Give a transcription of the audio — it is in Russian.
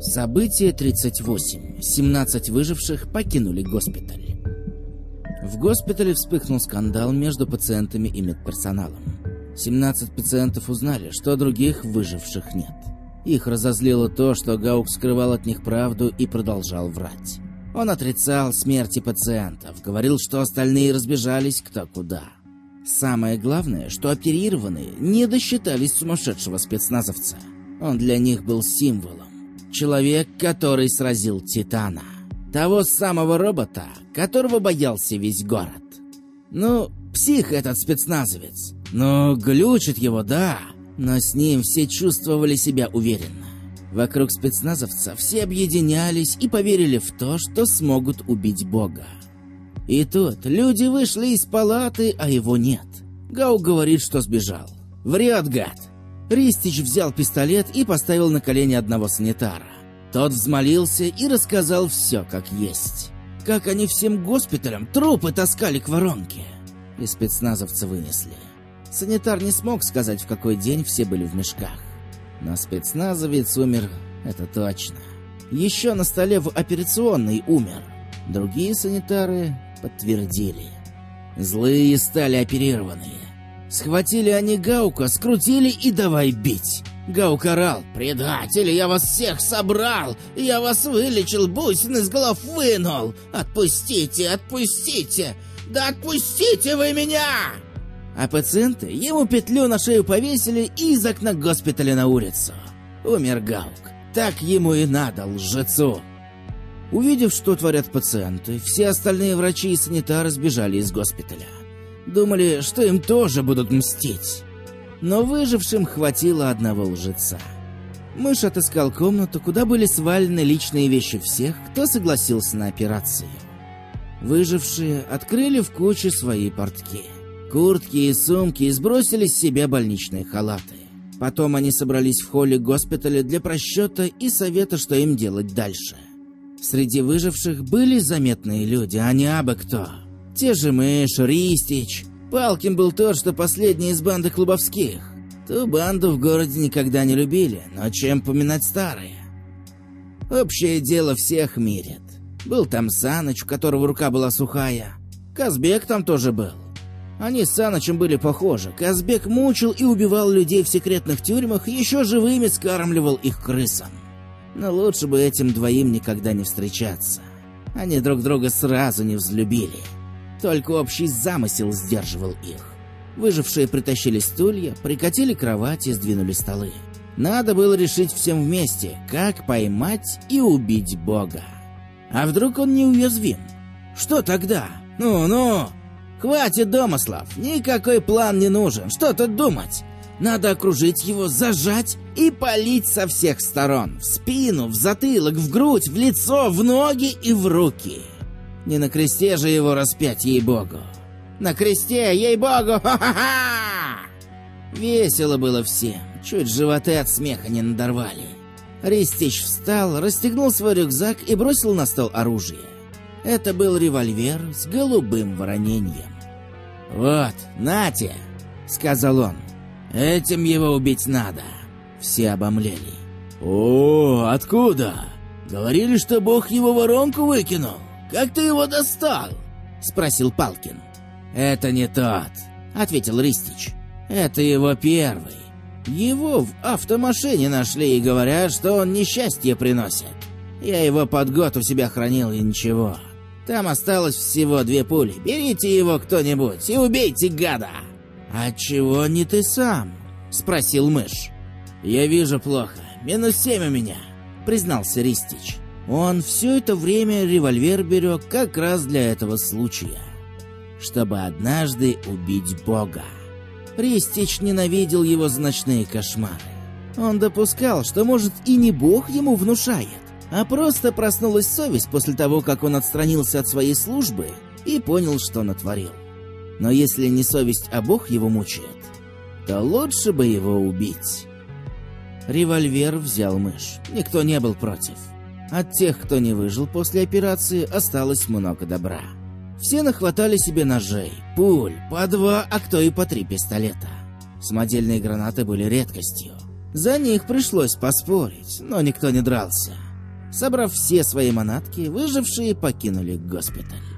Событие 38. 17 выживших покинули госпиталь. В госпитале вспыхнул скандал между пациентами и медперсоналом. 17 пациентов узнали, что других выживших нет. Их разозлило то, что Гаук скрывал от них правду и продолжал врать. Он отрицал смерти пациентов, говорил, что остальные разбежались кто куда. Самое главное, что оперированные не досчитались сумасшедшего спецназовца. Он для них был символом. Человек, который сразил Титана. Того самого робота, которого боялся весь город. Ну, псих этот спецназовец. Ну, глючит его, да, но с ним все чувствовали себя уверенно. Вокруг спецназовца все объединялись и поверили в то, что смогут убить Бога. И тут люди вышли из палаты, а его нет. Гау говорит, что сбежал. Врет, гад. Ристич взял пистолет и поставил на колени одного санитара. Тот взмолился и рассказал все как есть. Как они всем госпиталям трупы таскали к воронке. И спецназовца вынесли. Санитар не смог сказать, в какой день все были в мешках. Но спецназовец умер, это точно. Еще на столе в операционной умер. Другие санитары подтвердили. Злые стали оперированные. Схватили они Гаука, скрутили и давай бить. Гаук орал. «Предатели, я вас всех собрал! Я вас вылечил, бусины с голов вынул! Отпустите, отпустите! Да отпустите вы меня!» А пациенты ему петлю на шею повесили и из окна госпиталя на улицу. Умер Гаук. Так ему и надо, лжецу. Увидев, что творят пациенты, все остальные врачи и санитары сбежали из госпиталя. Думали, что им тоже будут мстить. Но выжившим хватило одного лжеца. Мышь отыскал комнату, куда были свалены личные вещи всех, кто согласился на операцию. Выжившие открыли в кучу свои портки. Куртки и сумки и сбросили с себя больничные халаты. Потом они собрались в холле госпиталя для просчета и совета, что им делать дальше. Среди выживших были заметные люди, а не абы кто. Те же Мышь, Ристич. Палкин был тот, что последний из банды клубовских. Ту банду в городе никогда не любили, но чем поминать старые? Общее дело всех мирит. Был там Саныч, у которого рука была сухая. Казбек там тоже был. Они с Санычем были похожи. Казбек мучил и убивал людей в секретных тюрьмах, еще живыми скармливал их крысам. Но лучше бы этим двоим никогда не встречаться. Они друг друга сразу не взлюбили. Только общий замысел сдерживал их. Выжившие притащили стулья, прикатили кровати сдвинули столы. Надо было решить всем вместе, как поймать и убить Бога. А вдруг он неуязвим? Что тогда? Ну-ну! Хватит домыслов, никакой план не нужен, что тут думать? Надо окружить его, зажать и палить со всех сторон. В спину, в затылок, в грудь, в лицо, в ноги и в руки. Не на кресте же его распять, ей-богу. На кресте, ей-богу, ха-ха-ха! Весело было всем, чуть животы от смеха не надорвали. Ристич встал, расстегнул свой рюкзак и бросил на стол оружие. Это был револьвер с голубым воронением. «Вот, нате!» — сказал он. «Этим его убить надо!» Все обомлели. «О, откуда? Говорили, что бог его воронку выкинул. Как ты его достал?» — спросил Палкин. «Это не тот», — ответил Ристич. «Это его первый. Его в автомашине нашли и говорят, что он несчастье приносит. Я его под год у себя хранил и ничего. Там осталось всего две пули. Берите его кто-нибудь и убейте гада!» «А чего не ты сам?» — спросил мышь. «Я вижу плохо. Минус семь у меня», — признался Ристич. Он все это время револьвер берег как раз для этого случая. Чтобы однажды убить Бога. Ристич ненавидел его за ночные кошмары. Он допускал, что, может, и не Бог ему внушает, а просто проснулась совесть после того, как он отстранился от своей службы и понял, что натворил. Но если не совесть, а Бог его мучает, то лучше бы его убить. Револьвер взял мышь. Никто не был против. От тех, кто не выжил после операции, осталось много добра. Все нахватали себе ножей, пуль, по два, а кто и по три пистолета. Самодельные гранаты были редкостью. За них пришлось поспорить, но никто не дрался. Собрав все свои манатки, выжившие покинули госпиталь.